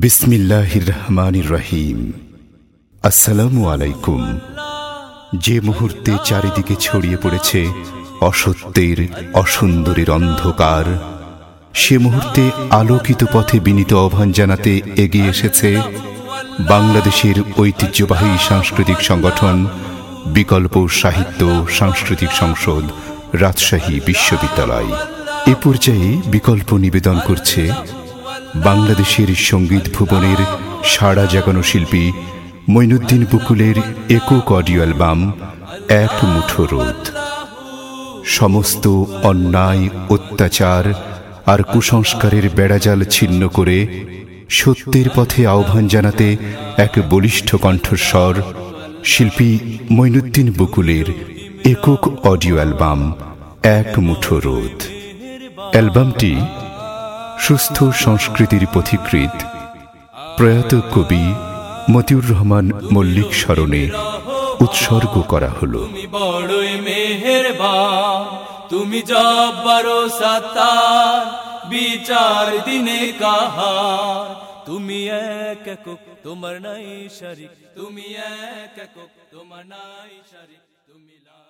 বিসমিল্লাহির রহমানির রহিম আসসালামু আলাইকুম যে মুহূর্তে চারিদিকে ছড়িয়ে পড়েছে অসত্যের অসুন্দরের অন্ধকার, সে মুহূর্তে আলোকিত পথে বিনীত আহ্বান জানাতে এগিয়ে এসেছে বাংলাদেশের ঐতিহ্যবাহী সাংস্কৃতিক সংগঠন, বিকল্প সাহিত্য সাংস্কৃতিক সংসদ, রাজশাহী বিশ্ববিদ্যালয়। এ পর্যায়ে বিকল্প নিবেদন করছে বাংলাদেশের সংগীত ভুবনের সাড়া জাগানো শিল্পী মঈনুদ্দিন বুকুলের একক অডিও অ্যালবাম এক মুঠো রোদ। সমস্ত অন্যায়, অত্যাচার আর কুসংস্কারের বেড়াজাল ছিন্ন করে সত্যের পথে আহ্বান জানাতে এক বলিষ্ঠ কণ্ঠস্বর শিল্পী মঈনুদ্দিন বকুলের একক অডিও অ্যালবাম এক মুঠো রোদ। অ্যালবামটি সুস্থ সংস্কৃতির পথিকৃত প্রয়াত কবি মতিউর রহমান মল্লিক স্মরণে উৎসর্গ করা হলো। বড়ই মেহেরবান, তুমি জব্বারো সাত্তার বিচার দিনে কাহার। তুমি এক একক, তোমার নাই শরিক, তুমি এক একক, তোমার নাই শরিক, তুমি লা